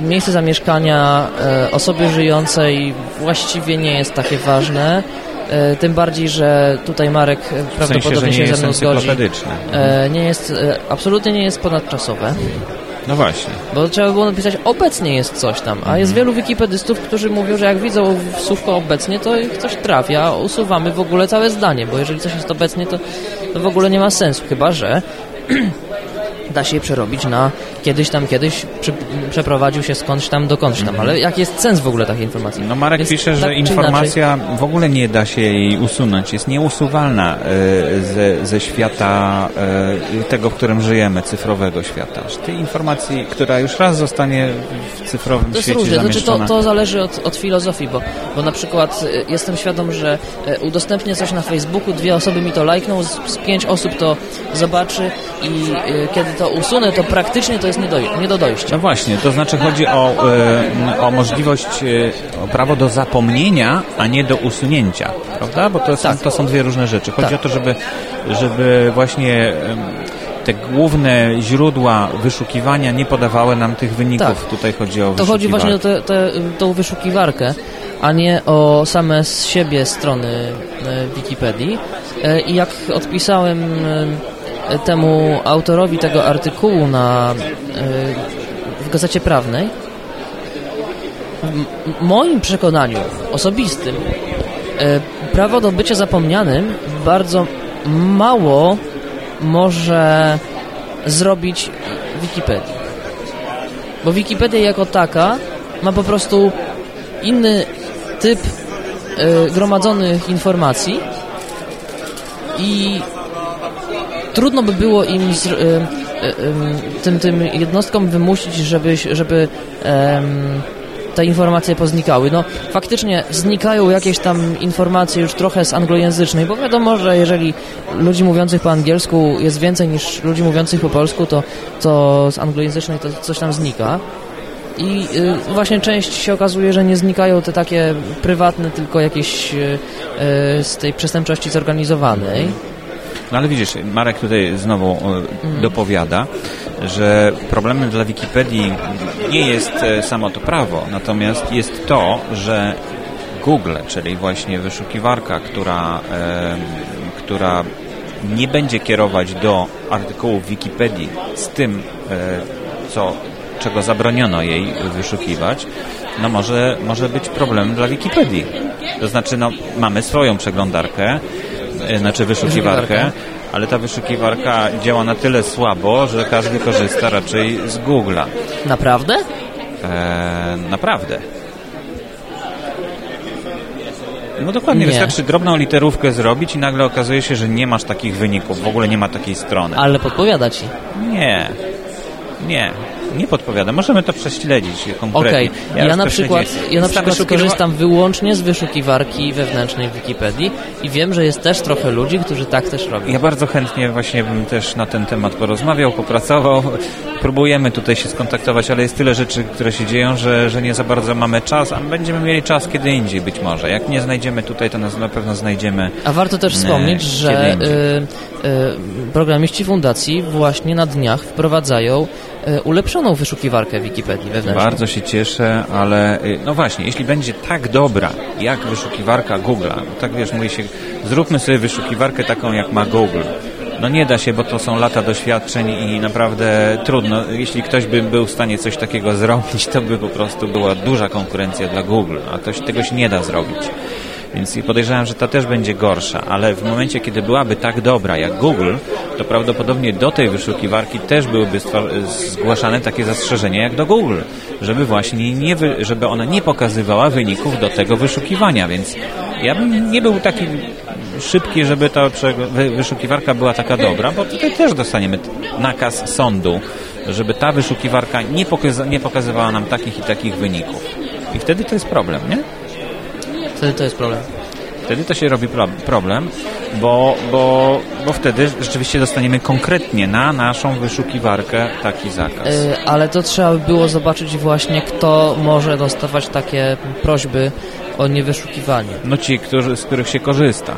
e, miejsce zamieszkania e, osoby żyjącej właściwie nie jest takie ważne. E, tym bardziej, że tutaj Marek e, W sensie, że prawdopodobnie nie się ze jest mną zgodzi. E, nie jest, e, absolutnie nie jest ponadczasowe, No właśnie. bo trzeba było napisać obecnie jest coś tam, a jest wielu wikipedystów, którzy mówią, że jak widzą słówko obecnie, to ich coś trafia, usuwamy w ogóle całe zdanie, bo jeżeli coś jest obecnie, to, to w ogóle nie ma sensu, chyba że <clears throat> <clears throat> da się je przerobić na kiedyś tam, kiedyś przy, przeprowadził się skądś tam dokądś tam, ale jaki jest sens w ogóle takiej informacji? No Marek Jest pisze, tak że czy informacja w ogóle nie da się jej usunąć, jest nieusuwalna e, ze, ze świata e, tego, w którym żyjemy, cyfrowego świata. Tej informacji, która już raz zostanie w cyfrowym To świecie różne, znaczy to, to zależy od, od filozofii, bo, bo na przykład y, jestem świadom, że y, udostępnię coś na Facebooku, dwie osoby mi to lajkną, z, z pięć osób to zobaczy i y, kiedy to usunę, to praktycznie to jest nie do, nie do dojścia. No właśnie, to znaczy chodzi o, e, o możliwość, e, o prawo do zapomnienia, a nie do usunięcia, prawda? Bo to są, Tak. to są dwie różne rzeczy. Chodzi Tak. o to, żeby, żeby właśnie te główne źródła wyszukiwania nie podawały nam tych wyników. Tak. Tutaj chodzi o To chodzi właśnie o te, te, tą wyszukiwarkę, a nie o same z siebie strony e, Wikipedii. I jak odpisałem temu autorowi tego artykułu na, e, w Gazecie Prawnej, w moim przekonaniu osobistym e, prawo do bycia zapomnianym bardzo mało może zrobić Wikipedii. Bo Wikipedia jako taka ma po prostu inny typ e, gromadzonych informacji i trudno by było im z, e, e, em, tym, tym jednostkom wymusić, żeby, żeby te informacje poznikały. No faktycznie znikają jakieś tam informacje już trochę z anglojęzycznej, bo wiadomo, że jeżeli ludzi mówiących po angielsku jest więcej niż ludzi mówiących po polsku, to, to z anglojęzycznej to coś tam znika. I y, właśnie część się okazuje, że nie znikają te takie prywatne, tylko jakieś y, y, z tej przestępczości zorganizowanej. No ale widzisz, Marek tutaj znowu e, dopowiada, że problemem dla Wikipedii nie jest e, samo to prawo, natomiast jest to, że Google, czyli właśnie wyszukiwarka, która, e, która nie będzie kierować do artykułów Wikipedii z tym, co, czego zabroniono jej wyszukiwać, no może, może być problemem dla Wikipedii. To znaczy, no, mamy swoją przeglądarkę, znaczy wyszukiwarkę, ale ta wyszukiwarka działa na tyle słabo, że każdy korzysta raczej z Google'a. Naprawdę? Eee, naprawdę. No dokładnie, Nie. wystarczy drobną literówkę zrobić i nagle okazuje się, że nie masz takich wyników, w ogóle nie ma takiej strony. Ale podpowiada ci. Nie, nie, nie podpowiadam. Możemy to prześledzić konkretnie. Okej, ja, już na przykład, ja na przykład korzystam wyłącznie z wyszukiwarki wewnętrznej w Wikipedii i wiem, że jest też trochę ludzi, którzy tak też robią. Ja bardzo chętnie właśnie bym też na ten temat porozmawiał, popracował. Próbujemy tutaj się skontaktować, ale jest tyle rzeczy, które się dzieją, że, że nie za bardzo mamy czas, a będziemy mieli czas kiedy indziej być może. Jak nie znajdziemy tutaj, to nas na pewno znajdziemy A warto też wspomnieć, kiedy że y, y, programiści fundacji właśnie na dniach wprowadzają ulepszoną wyszukiwarkę Wikipedii wewnętrzną. Bardzo się cieszę, ale y, no właśnie, jeśli będzie tak dobra jak wyszukiwarka Google'a, no tak wiesz, mówi się, zróbmy sobie wyszukiwarkę taką jak ma Google. No nie da się, bo to są lata doświadczeń i naprawdę trudno. Jeśli ktoś by był w stanie coś takiego <laughs> zrobić, to by po prostu była duża konkurencja dla Google, a to, tego się nie da zrobić. Więc podejrzewam, że ta też będzie gorsza, ale w momencie, kiedy byłaby tak dobra jak Google, to prawdopodobnie do tej wyszukiwarki też byłyby zgłaszane takie zastrzeżenia jak do Google, żeby właśnie nie, żeby ona nie pokazywała wyników do tego wyszukiwania, więc ja bym nie był taki szybki, żeby ta wyszukiwarka była taka dobra, bo tutaj też dostaniemy nakaz sądu, żeby ta wyszukiwarka nie, pokaza- nie pokazywała nam takich i takich wyników. I wtedy to jest problem, nie? Wtedy to jest problem. Wtedy to się robi pro- problem, bo, bo, bo wtedy rzeczywiście dostaniemy konkretnie na naszą wyszukiwarkę taki zakaz. Y, ale to trzeba by było zobaczyć właśnie, kto może dostawać takie prośby o niewyszukiwanie. No ci, którzy, z których się korzysta.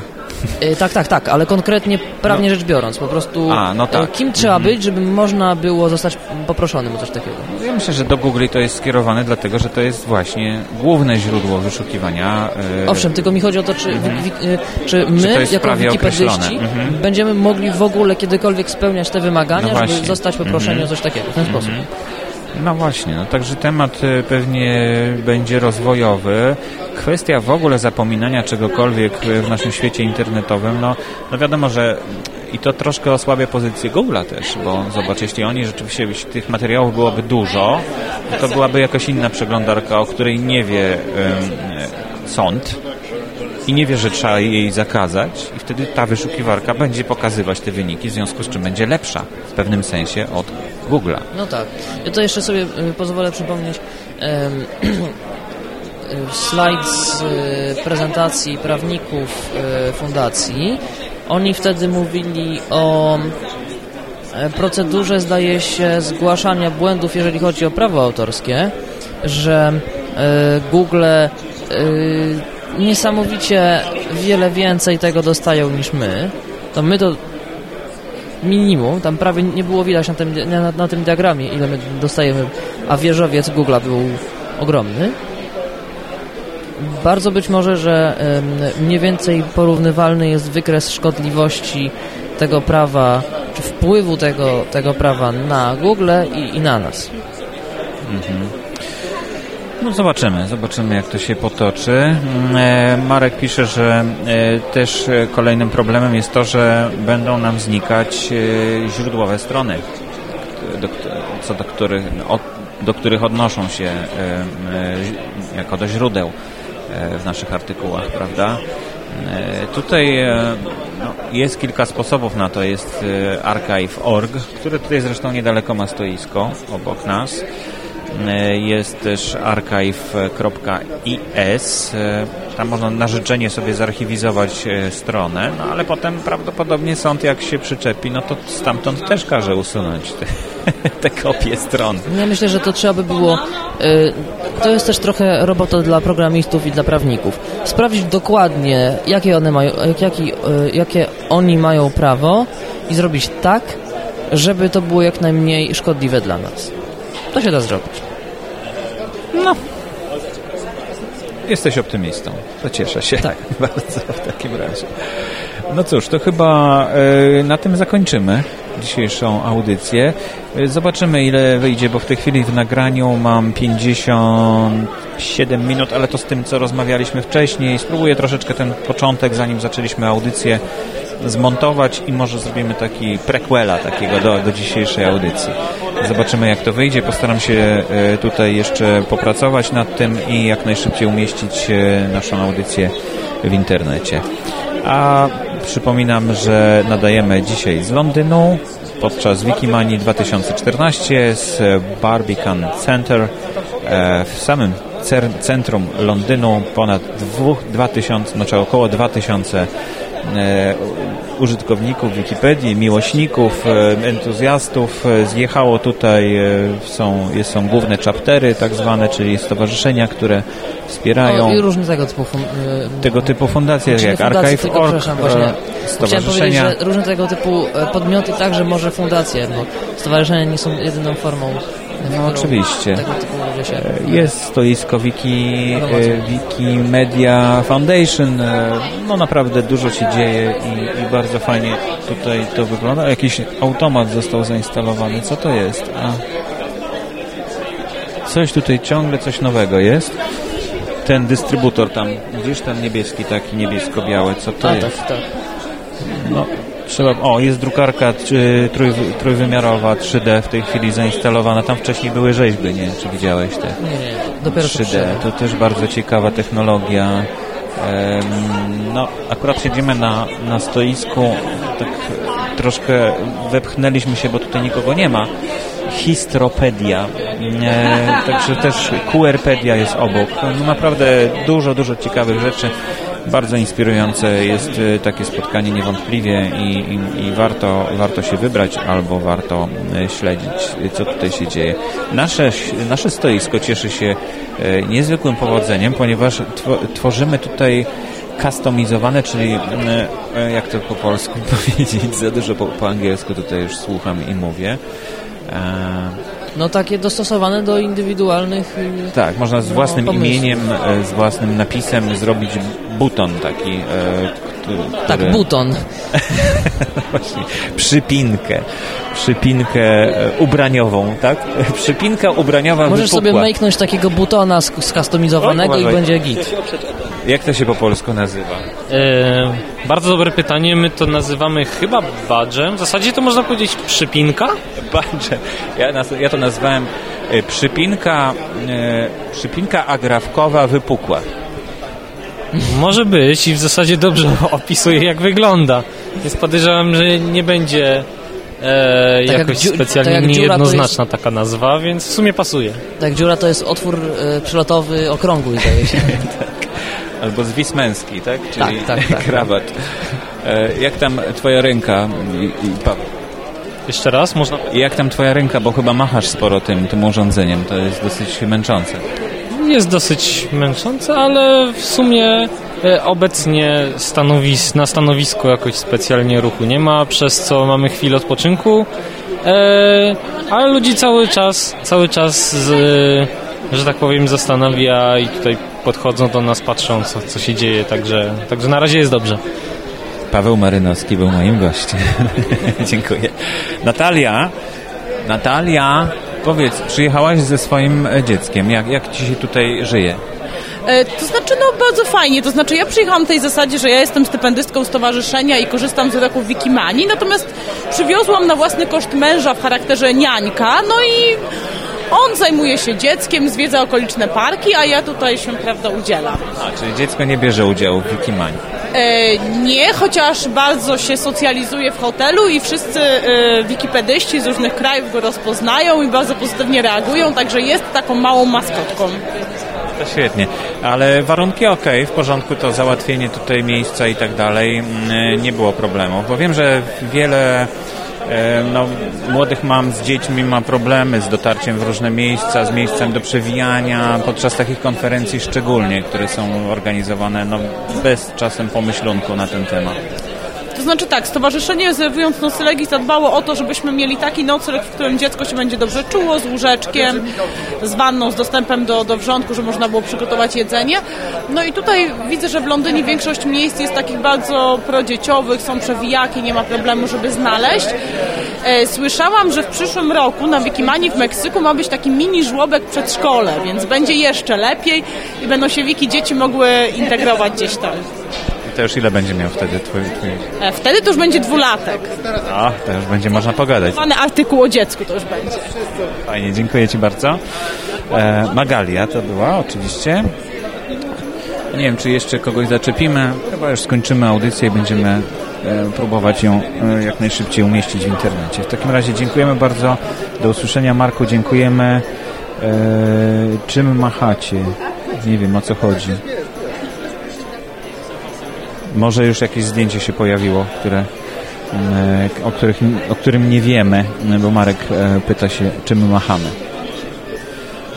Y, tak, tak, tak, ale konkretnie prawnie rzecz biorąc, po prostu A, no tak. y, kim trzeba być, żeby można było zostać poproszonym o coś takiego. Ja myślę, że do Google to jest skierowane dlatego, że to jest właśnie główne źródło wyszukiwania. e, Owszem, tylko mi chodzi o to, czy, wi- wi- y, czy my, jest jako wikipedyści? Mhm. będziemy mogli w ogóle kiedykolwiek spełniać te wymagania, No żeby zostać poproszeni Mhm. o coś takiego, w ten sposób. No właśnie, no także temat e, pewnie będzie rozwojowy. Kwestia w ogóle zapominania czegokolwiek e, w naszym świecie internetowym, no, no wiadomo, że i to troszkę osłabia pozycję Google'a też, bo zobacz, jeśli oni rzeczywiście, jeśli tych materiałów byłoby dużo, to byłaby jakaś inna przeglądarka, o której nie wie e, sąd i nie wie, że trzeba jej zakazać i wtedy ta wyszukiwarka będzie pokazywać te wyniki, w związku z czym będzie lepsza w pewnym sensie od Google'a. No tak. Ja to jeszcze sobie y, pozwolę przypomnieć y, slajd z y, prezentacji prawników fundacji. Oni wtedy mówili o e, procedurze, zdaje się, zgłaszania błędów, jeżeli chodzi o prawo autorskie, że e, Google e, niesamowicie wiele więcej tego dostają niż my. To my to minimum, tam prawie nie było widać na tym, na, na tym diagramie, ile my dostajemy, a wieżowiec Google'a był ogromny. Bardzo być może, że mniej więcej porównywalny jest wykres szkodliwości tego prawa, czy wpływu tego, tego prawa na Google i, i na nas. No zobaczymy, zobaczymy jak to się potoczy. Mm, e, Marek pisze, że e, też kolejnym problemem jest to, że będą nam znikać e, źródłowe strony, do, co do których, do których odnoszą się jako do źródeł w naszych artykułach, prawda? Tutaj no, jest kilka sposobów na to. Jest archive.org, które tutaj zresztą niedaleko ma stoisko obok nas. E, Jest też archive.is. E, Tam można na życzenie sobie zarchiwizować e, stronę, no ale potem prawdopodobnie sąd jak się przyczepi, no to stamtąd też każe usunąć te, <laughs> te kopie stron. Ja myślę, że to trzeba by było. To jest też trochę robota dla programistów i dla prawników. Sprawdzić dokładnie, jakie one mają, jak- jaki, jakie oni mają prawo i zrobić tak, żeby to było jak najmniej szkodliwe dla nas. To się da zrobić. No. Jesteś optymistą. To cieszę się Tak. <laughs> bardzo w takim razie. No cóż, to chyba e, na tym zakończymy. dzisiejszą audycję. Zobaczymy ile wyjdzie, bo w tej chwili w nagraniu mam 57 minut, ale to z tym, co rozmawialiśmy wcześniej. Spróbuję troszeczkę ten początek, zanim zaczęliśmy audycję, zmontować i może zrobimy taki prequela takiego do, do dzisiejszej audycji. Zobaczymy jak to wyjdzie. Postaram się e, tutaj jeszcze popracować nad tym i jak najszybciej umieścić e, naszą audycję w internecie. A przypominam, że nadajemy dzisiaj z Londynu podczas Wikimanii 2014 z Barbican Center e, w samym centrum Londynu ponad 2000, znaczy około 2000 użytkowników Wikipedii, miłośników, e, entuzjastów. E, zjechało tutaj, e, są, są główne chaptery tak zwane, czyli stowarzyszenia, które wspierają no, i różne tego typu, tego typu fundacje, jak Archive.org, Chciałem powiedzieć, że różne tego typu podmioty także może fundacje, bo stowarzyszenia nie są jedyną formą no oczywiście. Jest stoisko Wiki, Wiki Media Foundation. No naprawdę dużo się dzieje i, i, bardzo fajnie tutaj to wygląda. Jakiś automat został zainstalowany. Co to jest? A coś tutaj ciągle coś nowego jest. Ten dystrybutor tam, gdzieś tam niebieski, taki niebiesko-biały, co to A, jest? Tak, tak. No, trzeba... O, jest drukarka trój, trójwymiarowa 3D w tej chwili zainstalowana. Tam wcześniej były rzeźby, nie czy widziałeś te? Nie, nie, dopiero 3D. To też bardzo ciekawa technologia. No, akurat siedzimy na, na stoisku, tak troszkę wepchnęliśmy się, bo tutaj nikogo nie ma. Histropedia, e, także też QRpedia jest obok. No, naprawdę dużo, dużo ciekawych rzeczy. Bardzo inspirujące jest e, takie spotkanie niewątpliwie i, i, i, warto, warto się wybrać albo warto e, śledzić, co tutaj się dzieje. Nasze, nasze stoisko cieszy się e, niezwykłym powodzeniem, ponieważ tworzymy tutaj kustomizowane, czyli jak to po polsku <laughs> powiedzieć, za dużo po, po angielsku tutaj już słucham i mówię. No takie dostosowane do indywidualnych y, Tak, można z no, własnym no, imieniem, z własnym napisem zrobić buton taki. E, który... Tak, buton. <laughs> Właśnie, przypinkę. Przypinkę e, ubraniową, tak? <laughs> Przypinka ubraniowa Możesz wypukła. sobie maknąć takiego butona skustomizowanego i będzie git. Jak to się po polsku nazywa? E, bardzo dobre pytanie. My to nazywamy chyba badżem. W zasadzie to można powiedzieć przypinka? Badżem. Ja, ja to nazwałem e, przypinka, e, przypinka agrafkowa wypukła. Może być i w zasadzie dobrze <laughs> opisuje jak wygląda. Więc podejrzewam, że nie będzie e, tak jakoś jak specjalnie tak jak niejednoznaczna jest... taka nazwa, więc w sumie pasuje. Tak, dziura to jest otwór e, przelotowy okrągły, zdaje się. <laughs> tak. Albo zwis męski, tak? Czyli tak, tak, tak. krawat. E, jak tam twoja ręka i, i Paweł? Jeszcze raz, można... Jak tam twoja ręka, bo chyba machasz sporo tym, tym urządzeniem, to jest dosyć męczące jest dosyć męczące, ale w sumie e, obecnie stanowis na stanowisku jakoś specjalnie ruchu nie ma, przez co mamy chwilę odpoczynku, e, ale ludzi cały czas, cały czas, z, że tak powiem, zastanawia i tutaj podchodzą do nas, patrzą co, co się dzieje, także, także na razie jest dobrze. Paweł Marynowski był moim gościem. <laughs> Dziękuję. Natalia, Natalia Powiedz, przyjechałaś ze swoim e, dzieckiem. Jak, jak ci się tutaj żyje? E, to znaczy, no bardzo fajnie. To znaczy, ja przyjechałam w tej zasadzie, że ja jestem stypendystką stowarzyszenia i korzystam z uroków Wikimanii, natomiast przywiozłam na własny koszt męża w charakterze niańka, no i on zajmuje się dzieckiem, zwiedza okoliczne parki, a ja tutaj się, prawda, udzielam. A, czyli dziecko nie bierze udziału w Wikimanii? E, nie, chociaż bardzo się socjalizuje w hotelu i wszyscy e, wikipedyści z różnych krajów go rozpoznają i bardzo pozytywnie reagują, także jest taką małą maskotką. To świetnie, ale warunki ok, w porządku, to załatwienie tutaj miejsca i tak dalej, mm, nie było problemu, bo wiem, że wiele E, no, młodych mam z dziećmi ma problemy z dotarciem w różne miejsca, z miejscem do przewijania, podczas takich konferencji szczególnie, które są organizowane no, bez czasem pomyślunku na ten temat. To znaczy tak, stowarzyszenie rezerwując noclegi zadbało o to, żebyśmy mieli taki nocleg, w którym dziecko się będzie dobrze czuło, z łóżeczkiem, z wanną, z dostępem do, do wrzątku, że można było przygotować jedzenie. No i tutaj widzę, że w Londynie większość miejsc jest takich bardzo prodzieciowych, są przewijaki, nie ma problemu, żeby znaleźć. E, Słyszałam, że w przyszłym roku na Wikimanii w Meksyku ma być taki mini żłobek przedszkole, więc będzie jeszcze lepiej i będą się wiki dzieci mogły integrować gdzieś tam. I to już ile będzie miał wtedy twój... twój... E, Wtedy to już będzie dwulatek. A, to już będzie można pogadać. Zwany artykuł o dziecku to już będzie. Fajnie, dziękuję Ci bardzo. E, Magalia to była oczywiście. Nie wiem, czy jeszcze kogoś zaczepimy. Chyba już skończymy audycję i będziemy e, próbować ją e, jak najszybciej umieścić w internecie. W takim razie dziękujemy bardzo. Do usłyszenia Marku, dziękujemy. E, czym machacie? Nie wiem o co chodzi. Może już jakieś zdjęcie się pojawiło, które, e, o, których, o którym nie wiemy, bo Marek e, pyta się, czym machamy.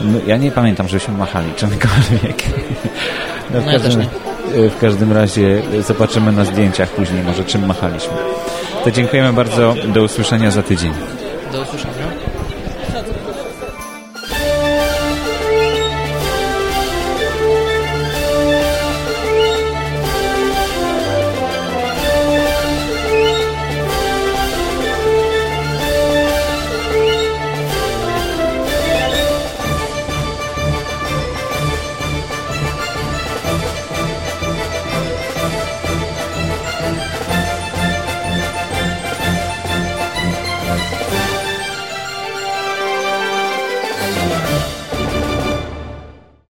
No, ja nie pamiętam, żebyśmy machali czymkolwiek. <laughs> No, w, No ja każdym, e, w każdym razie zobaczymy na zdjęciach później, może czym machaliśmy. To dziękujemy bardzo. Do usłyszenia za tydzień. Do usłyszenia.